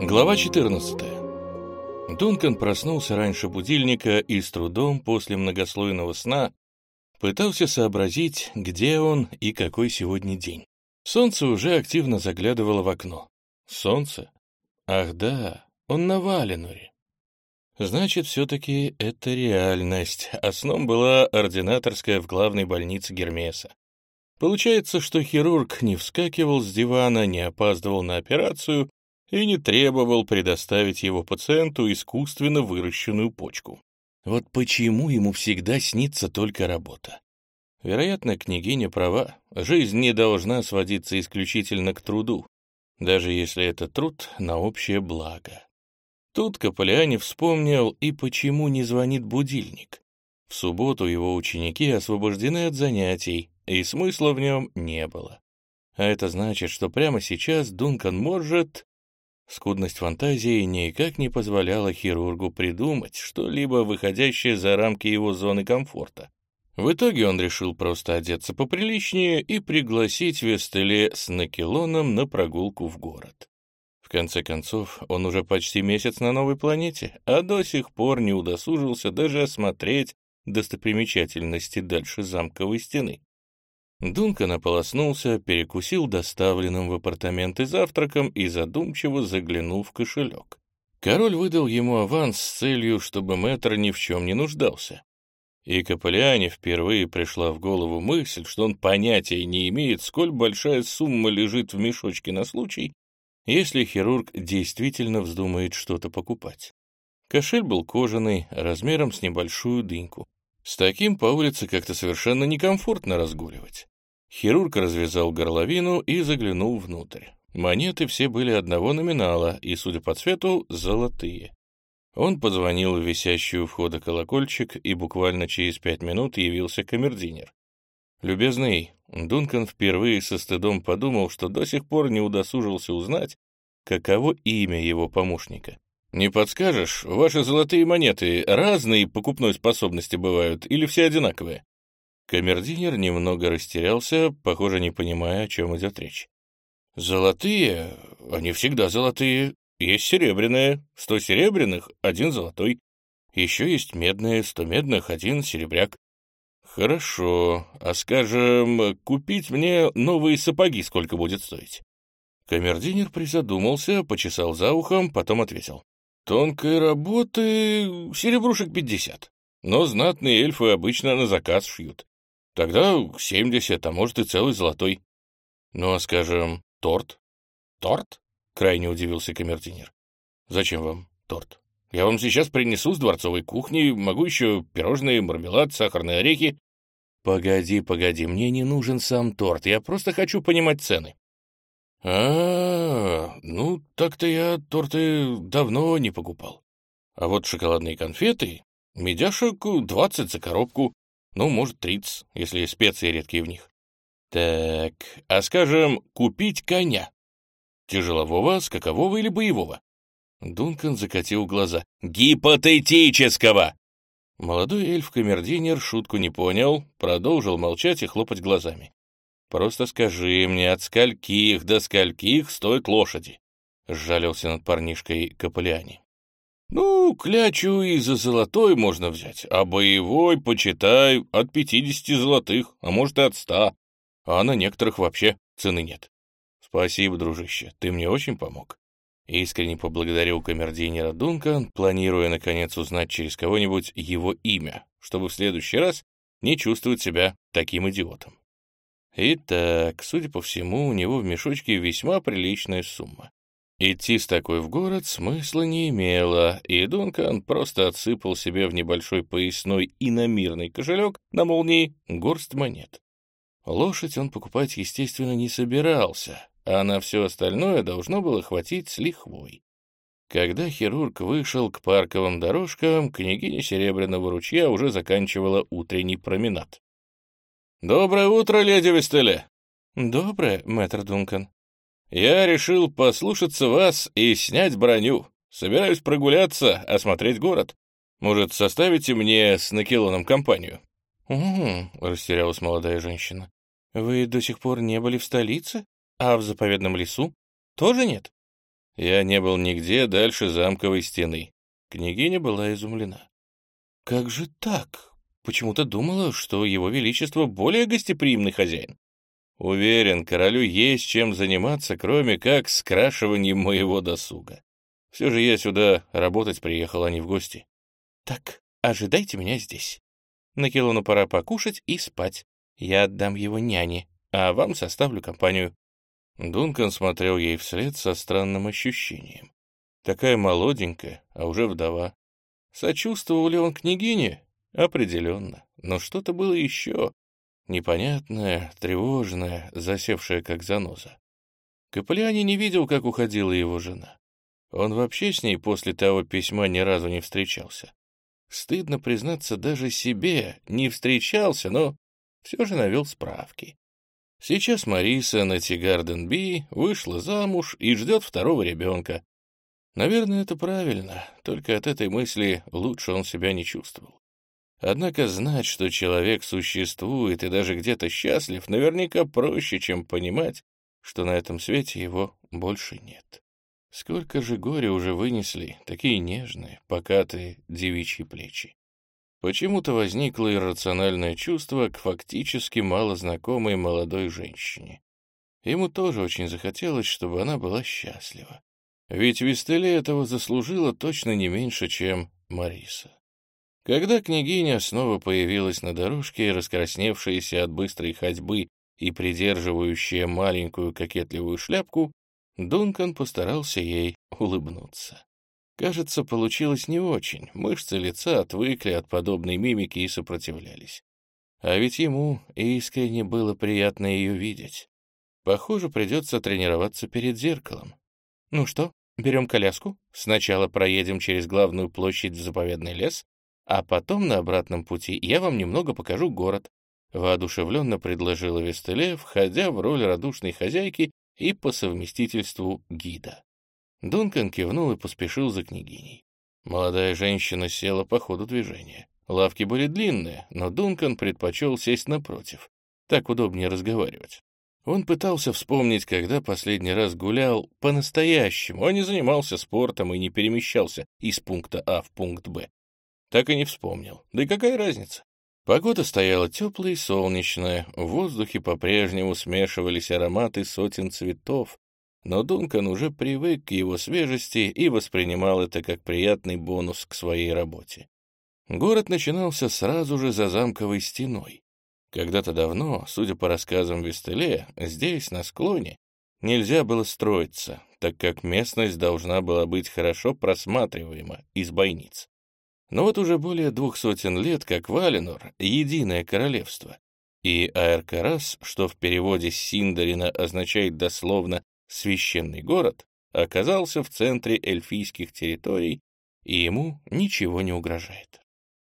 Глава 14. Дункан проснулся раньше будильника и с трудом после многослойного сна пытался сообразить, где он и какой сегодня день. Солнце уже активно заглядывало в окно. Солнце? Ах да, он на Валенуре. Значит, все-таки это реальность, а сном была ординаторская в главной больнице Гермеса. Получается, что хирург не вскакивал с дивана, не опаздывал на операцию и не требовал предоставить его пациенту искусственно выращенную почку. Вот почему ему всегда снится только работа. Вероятно, княгиня права, жизнь не должна сводиться исключительно к труду, даже если это труд на общее благо. Тут Каполиани вспомнил, и почему не звонит будильник. В субботу его ученики освобождены от занятий, и смысла в нем не было. А это значит, что прямо сейчас Дункан может Скудность фантазии никак не позволяла хирургу придумать что-либо выходящее за рамки его зоны комфорта. В итоге он решил просто одеться поприличнее и пригласить Вестеле с Накелоном на прогулку в город. В конце концов, он уже почти месяц на новой планете, а до сих пор не удосужился даже осмотреть достопримечательности дальше замковой стены. Дункан ополоснулся, перекусил доставленным в апартаменты завтраком и задумчиво заглянул в кошелек. Король выдал ему аванс с целью, чтобы мэтр ни в чем не нуждался. И Каполиане впервые пришла в голову мысль, что он понятия не имеет, сколь большая сумма лежит в мешочке на случай, если хирург действительно вздумает что-то покупать. Кошель был кожаный, размером с небольшую дыньку. С таким по улице как-то совершенно некомфортно разгуливать. Хирург развязал горловину и заглянул внутрь. Монеты все были одного номинала и, судя по цвету, золотые. Он позвонил в висящую у входа колокольчик, и буквально через пять минут явился камердинер. «Любезный, Дункан впервые со стыдом подумал, что до сих пор не удосужился узнать, каково имя его помощника. «Не подскажешь, ваши золотые монеты разные покупной способности бывают или все одинаковые?» Камердинер немного растерялся, похоже, не понимая, о чем идет речь. «Золотые? Они всегда золотые. Есть серебряные. Сто серебряных — один золотой. Еще есть медные, сто медных — один серебряк. Хорошо. А скажем, купить мне новые сапоги сколько будет стоить?» Камердинер призадумался, почесал за ухом, потом ответил. Тонкой работы серебрушек пятьдесят, но знатные эльфы обычно на заказ шьют. Тогда семьдесят, а может и целый золотой. Ну, а скажем, торт? Торт? Крайне удивился камердинер. Зачем вам торт? Я вам сейчас принесу с дворцовой кухни, могу еще пирожные, мармелад, сахарные орехи. Погоди, погоди, мне не нужен сам торт, я просто хочу понимать цены. А, ну, так-то я торты давно не покупал. А вот шоколадные конфеты, медяшек двадцать за коробку, ну, может, тридцать, если специи редкие в них. Так, а скажем, купить коня. Тяжелового, скакового или боевого? Дункан закатил глаза. «Гипотетического!» Молодой эльф-камердинер шутку не понял, продолжил молчать и хлопать глазами. Просто скажи мне, от скольких до скольких стоят лошади?» — сжалился над парнишкой Каполиани. «Ну, клячу и за золотой можно взять, а боевой, почитай, от пятидесяти золотых, а может и от ста, а на некоторых вообще цены нет». «Спасибо, дружище, ты мне очень помог». Искренне поблагодарил камердинера Дункан, планируя, наконец, узнать через кого-нибудь его имя, чтобы в следующий раз не чувствовать себя таким идиотом. Итак, судя по всему, у него в мешочке весьма приличная сумма. Идти с такой в город смысла не имело, и Дункан просто отсыпал себе в небольшой поясной иномирный кошелек на молнии горсть монет. Лошадь он покупать, естественно, не собирался, а на все остальное должно было хватить с лихвой. Когда хирург вышел к парковым дорожкам, княгиня Серебряного ручья уже заканчивала утренний променад. «Доброе утро, леди Вестеле!» «Доброе, мэтр Дункан». «Я решил послушаться вас и снять броню. Собираюсь прогуляться, осмотреть город. Может, составите мне с Накелоном компанию?» «Угу», — растерялась молодая женщина. «Вы до сих пор не были в столице? А в заповедном лесу? Тоже нет?» Я не был нигде дальше замковой стены. Княгиня была изумлена. «Как же так? Почему-то думала, что его величество более гостеприимный хозяин». «Уверен, королю есть чем заниматься, кроме как скрашиванием моего досуга. Все же я сюда работать приехал, а не в гости». «Так, ожидайте меня здесь. Накилону пора покушать и спать. Я отдам его няне, а вам составлю компанию». Дункан смотрел ей вслед со странным ощущением. Такая молоденькая, а уже вдова. Сочувствовал ли он княгине? Определенно. Но что-то было еще. Непонятное, тревожное, засевшее как заноза. Капелляни не видел, как уходила его жена. Он вообще с ней после того письма ни разу не встречался. Стыдно признаться даже себе, не встречался, но все же навел справки. Сейчас Мариса на Тигарден-Би вышла замуж и ждет второго ребенка. Наверное, это правильно, только от этой мысли лучше он себя не чувствовал. Однако знать, что человек существует и даже где-то счастлив, наверняка проще, чем понимать, что на этом свете его больше нет. Сколько же горя уже вынесли такие нежные, покатые девичьи плечи. Почему-то возникло иррациональное чувство к фактически малознакомой молодой женщине. Ему тоже очень захотелось, чтобы она была счастлива. Ведь Вистеле этого заслужила точно не меньше, чем Мариса. Когда княгиня снова появилась на дорожке, раскрасневшаяся от быстрой ходьбы и придерживающая маленькую кокетливую шляпку, Дункан постарался ей улыбнуться. Кажется, получилось не очень. Мышцы лица отвыкли от подобной мимики и сопротивлялись. А ведь ему искренне было приятно ее видеть. Похоже, придется тренироваться перед зеркалом. Ну что, берем коляску? Сначала проедем через главную площадь в заповедный лес, а потом на обратном пути я вам немного покажу город. Воодушевленно предложила Вестеле, входя в роль радушной хозяйки и по совместительству гида. Дункан кивнул и поспешил за княгиней. Молодая женщина села по ходу движения. Лавки были длинные, но Дункан предпочел сесть напротив. Так удобнее разговаривать. Он пытался вспомнить, когда последний раз гулял по-настоящему, а не занимался спортом и не перемещался из пункта А в пункт Б. Так и не вспомнил. Да и какая разница? Погода стояла теплая и солнечная, в воздухе по-прежнему смешивались ароматы сотен цветов, но Дункан уже привык к его свежести и воспринимал это как приятный бонус к своей работе. Город начинался сразу же за замковой стеной. Когда-то давно, судя по рассказам Вестеле, здесь, на склоне, нельзя было строиться, так как местность должна была быть хорошо просматриваема из бойниц. Но вот уже более двух сотен лет, как Валенор — единое королевство, и Аэркарас, что в переводе с Синдарина означает дословно священный город, оказался в центре эльфийских территорий, и ему ничего не угрожает.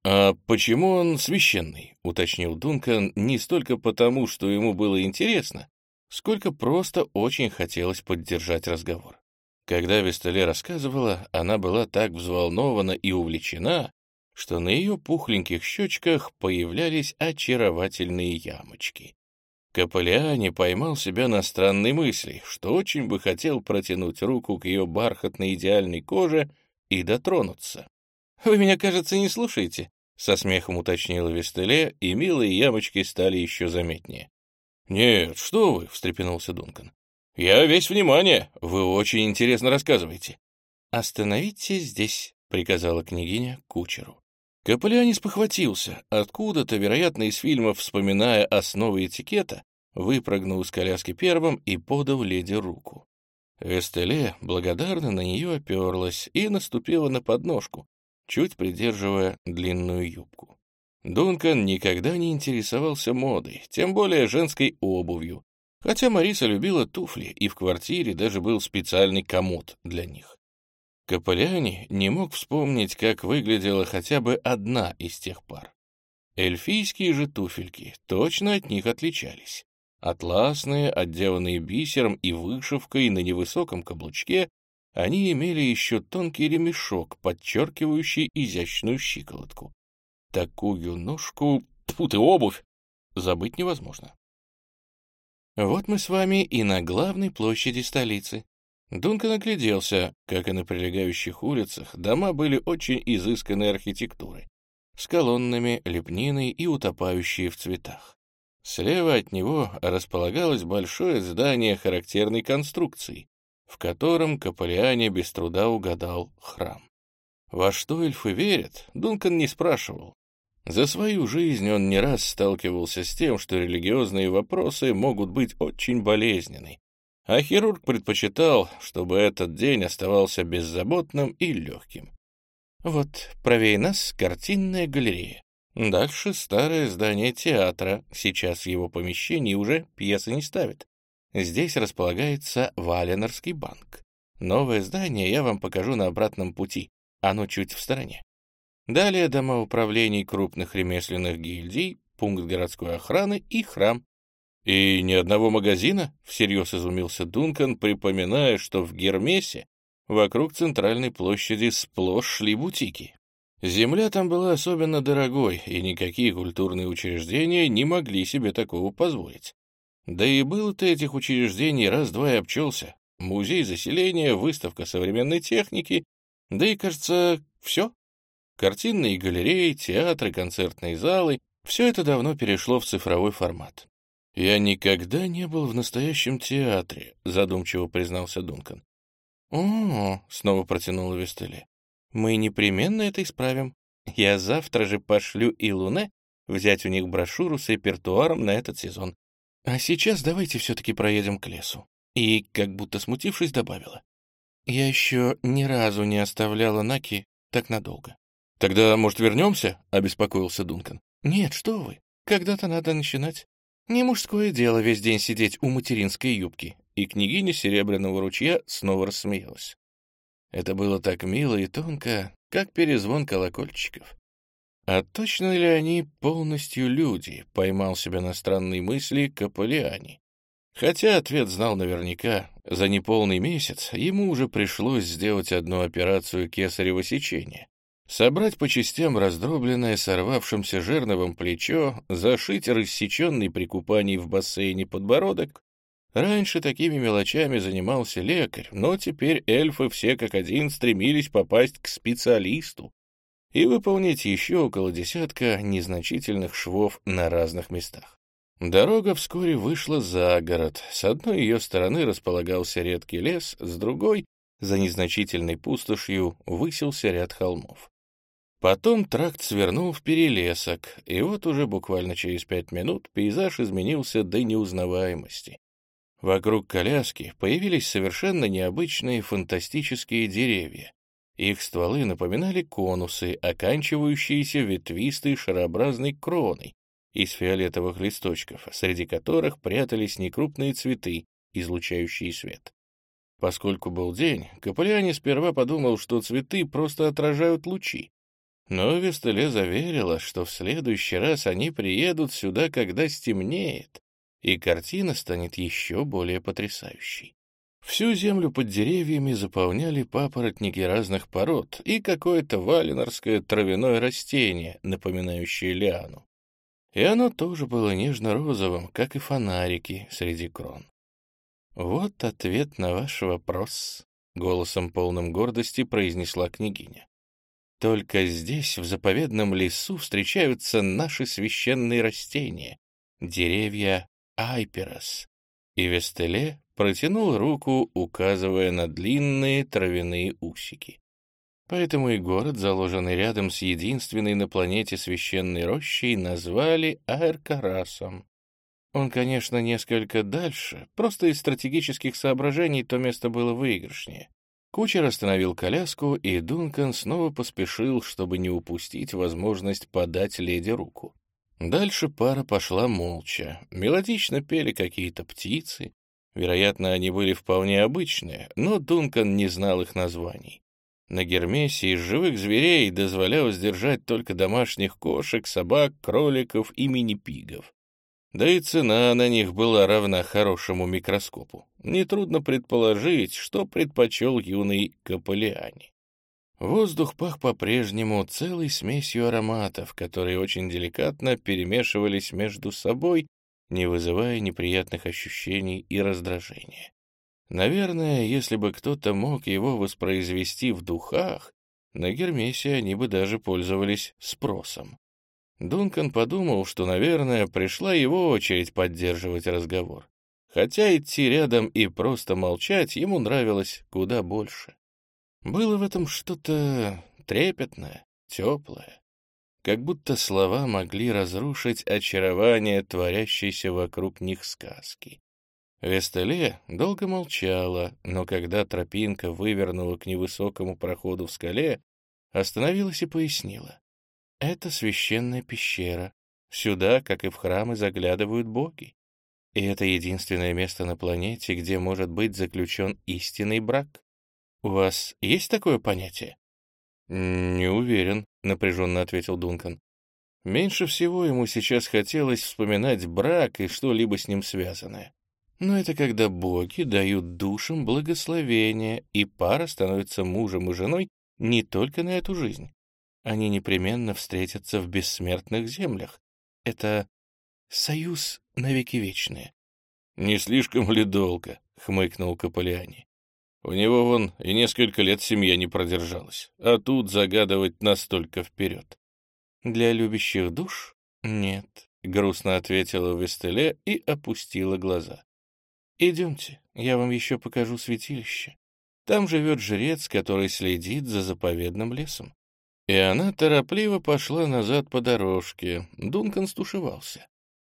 «А почему он священный?» — уточнил Дункан не столько потому, что ему было интересно, сколько просто очень хотелось поддержать разговор. Когда Вестеле рассказывала, она была так взволнована и увлечена, что на ее пухленьких щечках появлялись очаровательные ямочки. Каполиани поймал себя на странной мысли, что очень бы хотел протянуть руку к ее бархатной идеальной коже и дотронуться. «Вы меня, кажется, не слушаете», — со смехом уточнила Вестеле, и милые ямочки стали еще заметнее. «Нет, что вы», — встрепенулся Дункан. «Я весь внимание, вы очень интересно рассказываете». «Остановитесь здесь», — приказала княгиня кучеру. Каполянис похватился, откуда-то, вероятно, из фильмов, вспоминая основы этикета, выпрыгнул из коляски первым и подал леди руку. Вестеле благодарно на нее оперлась и наступила на подножку, чуть придерживая длинную юбку. Дункан никогда не интересовался модой, тем более женской обувью, хотя Мариса любила туфли, и в квартире даже был специальный комод для них. Каполяни не мог вспомнить, как выглядела хотя бы одна из тех пар. Эльфийские же туфельки точно от них отличались. Атласные, отделанные бисером и вышивкой на невысоком каблучке, они имели еще тонкий ремешок, подчеркивающий изящную щиколотку. Такую ножку, тут и обувь, забыть невозможно. Вот мы с вами и на главной площади столицы. Дункан огляделся, как и на прилегающих улицах, дома были очень изысканной архитектурой, с колоннами, лепниной и утопающие в цветах. Слева от него располагалось большое здание характерной конструкции, в котором Каполиане без труда угадал храм. Во что эльфы верят, Дункан не спрашивал. За свою жизнь он не раз сталкивался с тем, что религиозные вопросы могут быть очень болезненны, а хирург предпочитал, чтобы этот день оставался беззаботным и легким. Вот правее нас картинная галерея. Дальше старое здание театра, сейчас в его помещении уже пьесы не ставят. Здесь располагается Валенорский банк. Новое здание я вам покажу на обратном пути, оно чуть в стороне. Далее дома управлений крупных ремесленных гильдий, пункт городской охраны и храм. «И ни одного магазина?» — всерьез изумился Дункан, припоминая, что в Гермесе вокруг центральной площади сплошь шли бутики. Земля там была особенно дорогой, и никакие культурные учреждения не могли себе такого позволить. Да и было-то этих учреждений раз-два и обчелся. Музей заселения, выставка современной техники, да и, кажется, все. Картинные галереи, театры, концертные залы — все это давно перешло в цифровой формат. «Я никогда не был в настоящем театре», — задумчиво признался Дункан. «О, — снова протянула Вестеле, — мы непременно это исправим. Я завтра же пошлю и Луне взять у них брошюру с репертуаром на этот сезон. А сейчас давайте все-таки проедем к лесу». И, как будто смутившись, добавила. «Я еще ни разу не оставляла Наки так надолго». «Тогда, может, вернемся?» — обеспокоился Дункан. «Нет, что вы. Когда-то надо начинать. Не мужское дело весь день сидеть у материнской юбки. И княгиня Серебряного ручья снова рассмеялась. Это было так мило и тонко, как перезвон колокольчиков. А точно ли они полностью люди, поймал себя на странной мысли Каполиани. Хотя ответ знал наверняка, за неполный месяц ему уже пришлось сделать одну операцию кесарево сечения. Собрать по частям раздробленное сорвавшимся жерновым плечо, зашить рассеченный при купании в бассейне подбородок. Раньше такими мелочами занимался лекарь, но теперь эльфы все как один стремились попасть к специалисту и выполнить еще около десятка незначительных швов на разных местах. Дорога вскоре вышла за город. С одной ее стороны располагался редкий лес, с другой, за незначительной пустошью, высился ряд холмов. Потом тракт свернул в перелесок, и вот уже буквально через пять минут пейзаж изменился до неузнаваемости. Вокруг коляски появились совершенно необычные фантастические деревья. Их стволы напоминали конусы, оканчивающиеся ветвистой шарообразной кроной из фиолетовых листочков, среди которых прятались некрупные цветы, излучающие свет. Поскольку был день, Каполиане сперва подумал, что цветы просто отражают лучи, но Вестеле заверила, что в следующий раз они приедут сюда, когда стемнеет, и картина станет еще более потрясающей. Всю землю под деревьями заполняли папоротники разных пород и какое-то валенорское травяное растение, напоминающее лиану. И оно тоже было нежно-розовым, как и фонарики среди крон. «Вот ответ на ваш вопрос», — голосом полным гордости произнесла княгиня. Только здесь, в заповедном лесу, встречаются наши священные растения, деревья Айперос. И Вестеле протянул руку, указывая на длинные травяные усики. Поэтому и город, заложенный рядом с единственной на планете священной рощей, назвали Аэркарасом. Он, конечно, несколько дальше, просто из стратегических соображений то место было выигрышнее. Кучер остановил коляску, и Дункан снова поспешил, чтобы не упустить возможность подать леди руку. Дальше пара пошла молча. Мелодично пели какие-то птицы. Вероятно, они были вполне обычные, но Дункан не знал их названий. На Гермесе из живых зверей дозволялось держать только домашних кошек, собак, кроликов и мини-пигов. Да и цена на них была равна хорошему микроскопу. Нетрудно предположить, что предпочел юный Каполиани. Воздух пах по-прежнему целой смесью ароматов, которые очень деликатно перемешивались между собой, не вызывая неприятных ощущений и раздражения. Наверное, если бы кто-то мог его воспроизвести в духах, на Гермесе они бы даже пользовались спросом. Дункан подумал, что, наверное, пришла его очередь поддерживать разговор. Хотя идти рядом и просто молчать ему нравилось куда больше. Было в этом что-то трепетное, теплое. Как будто слова могли разрушить очарование творящейся вокруг них сказки. Вестеле долго молчала, но когда тропинка вывернула к невысокому проходу в скале, остановилась и пояснила. Это священная пещера. Сюда, как и в храмы, заглядывают боги. И это единственное место на планете, где может быть заключен истинный брак. У вас есть такое понятие? «Не уверен», — напряженно ответил Дункан. Меньше всего ему сейчас хотелось вспоминать брак и что-либо с ним связанное. Но это когда боги дают душам благословение, и пара становится мужем и женой не только на эту жизнь. Они непременно встретятся в бессмертных землях. Это союз навеки вечные. — Не слишком ли долго? — хмыкнул Каполиани. У него вон и несколько лет семья не продержалась, а тут загадывать настолько вперед. «Для любящих душ? Нет», — грустно ответила Вестеле и опустила глаза. «Идемте, я вам еще покажу святилище. Там живет жрец, который следит за заповедным лесом». И она торопливо пошла назад по дорожке. Дункан стушевался.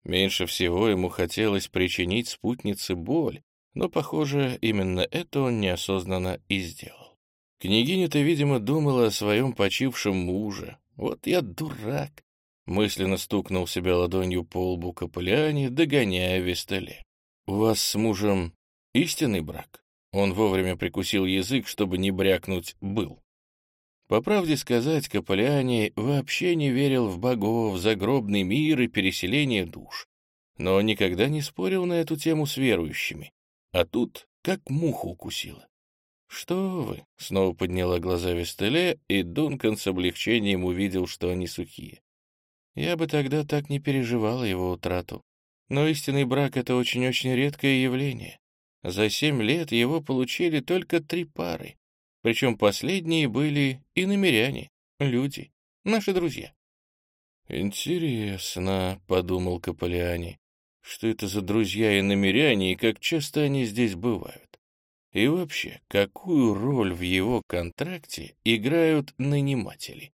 Меньше всего ему хотелось причинить спутнице боль, но, похоже, именно это он неосознанно и сделал. Княгиня-то, видимо, думала о своем почившем муже. Вот я дурак. Мысленно стукнул себя ладонью по лбу Капуляне, догоняя Вестале. «У вас с мужем истинный брак?» Он вовремя прикусил язык, чтобы не брякнуть «был». По правде сказать, Капуляне вообще не верил в богов, загробный мир и переселение душ, но никогда не спорил на эту тему с верующими. А тут как муху укусила. «Что вы?» — снова подняла глаза Вестеле, и Дункан с облегчением увидел, что они сухие. «Я бы тогда так не переживала его утрату. Но истинный брак — это очень-очень редкое явление. За семь лет его получили только три пары. Причем последние были и намеряне, люди, наши друзья. «Интересно», — подумал Каполиани, что это за друзья и намеряне, и как часто они здесь бывают. И вообще, какую роль в его контракте играют наниматели?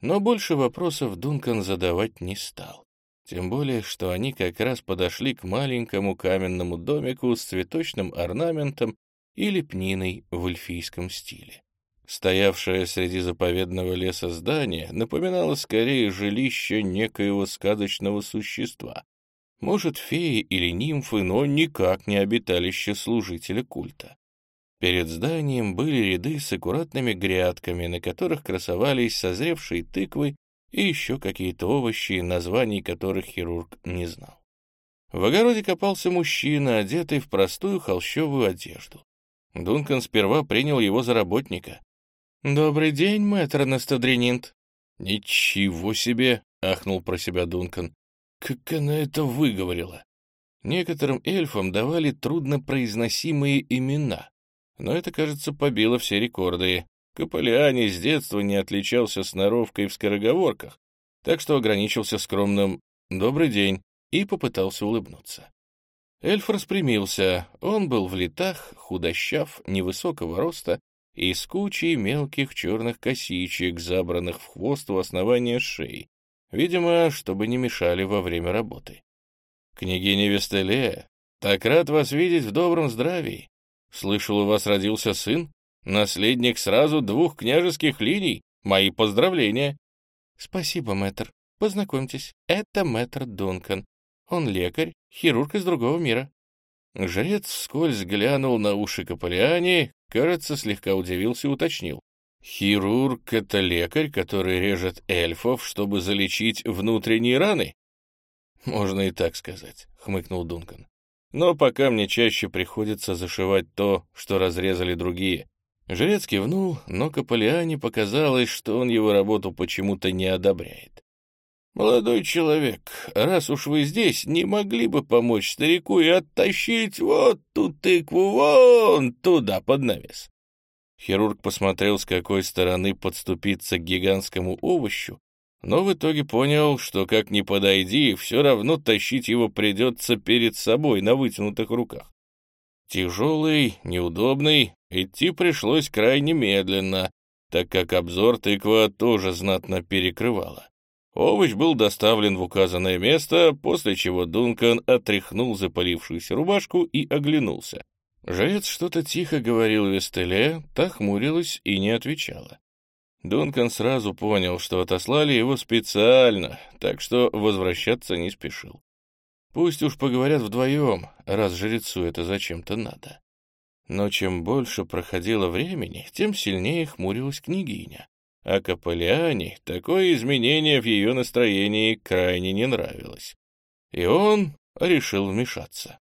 Но больше вопросов Дункан задавать не стал. Тем более, что они как раз подошли к маленькому каменному домику с цветочным орнаментом и лепниной в эльфийском стиле. Стоявшее среди заповедного леса здание напоминало скорее жилище некоего сказочного существа, может, феи или нимфы, но никак не обиталище служителя культа. Перед зданием были ряды с аккуратными грядками, на которых красовались созревшие тыквы и еще какие-то овощи, названий которых хирург не знал. В огороде копался мужчина, одетый в простую холщовую одежду. Дункан сперва принял его за работника. «Добрый день, мэтр Настадрининт». «Ничего себе!» — ахнул про себя Дункан. Как она это выговорила? Некоторым эльфам давали труднопроизносимые имена, но это, кажется, побило все рекорды. Каполиани с детства не отличался сноровкой в скороговорках, так что ограничился скромным «добрый день» и попытался улыбнуться. Эльф распрямился, он был в летах, худощав, невысокого роста и с кучей мелких черных косичек, забранных в хвост у основания шеи, Видимо, чтобы не мешали во время работы. «Княгиня Вестелея, так рад вас видеть в добром здравии. Слышал, у вас родился сын, наследник сразу двух княжеских линий. Мои поздравления!» «Спасибо, мэтр. Познакомьтесь, это мэтр Дункан. Он лекарь, хирург из другого мира». Жрец вскользь глянул на уши Каполиани, кажется, слегка удивился и уточнил. Хирург — это лекарь, который режет эльфов, чтобы залечить внутренние раны? Можно и так сказать, — хмыкнул Дункан. Но пока мне чаще приходится зашивать то, что разрезали другие. Жрец кивнул, но Каполиане показалось, что он его работу почему-то не одобряет. «Молодой человек, раз уж вы здесь, не могли бы помочь старику и оттащить вот ту тыкву вон туда под навес?» Хирург посмотрел, с какой стороны подступиться к гигантскому овощу, но в итоге понял, что как ни подойди, все равно тащить его придется перед собой на вытянутых руках. Тяжелый, неудобный, идти пришлось крайне медленно, так как обзор тыква тоже знатно перекрывала. Овощ был доставлен в указанное место, после чего Дункан отряхнул запалившуюся рубашку и оглянулся. Жрец что-то тихо говорил Вестеле, та хмурилась и не отвечала. Дункан сразу понял, что отослали его специально, так что возвращаться не спешил. Пусть уж поговорят вдвоем, раз жрецу это зачем-то надо. Но чем больше проходило времени, тем сильнее хмурилась княгиня а Каполиане такое изменение в ее настроении крайне не нравилось. И он решил вмешаться.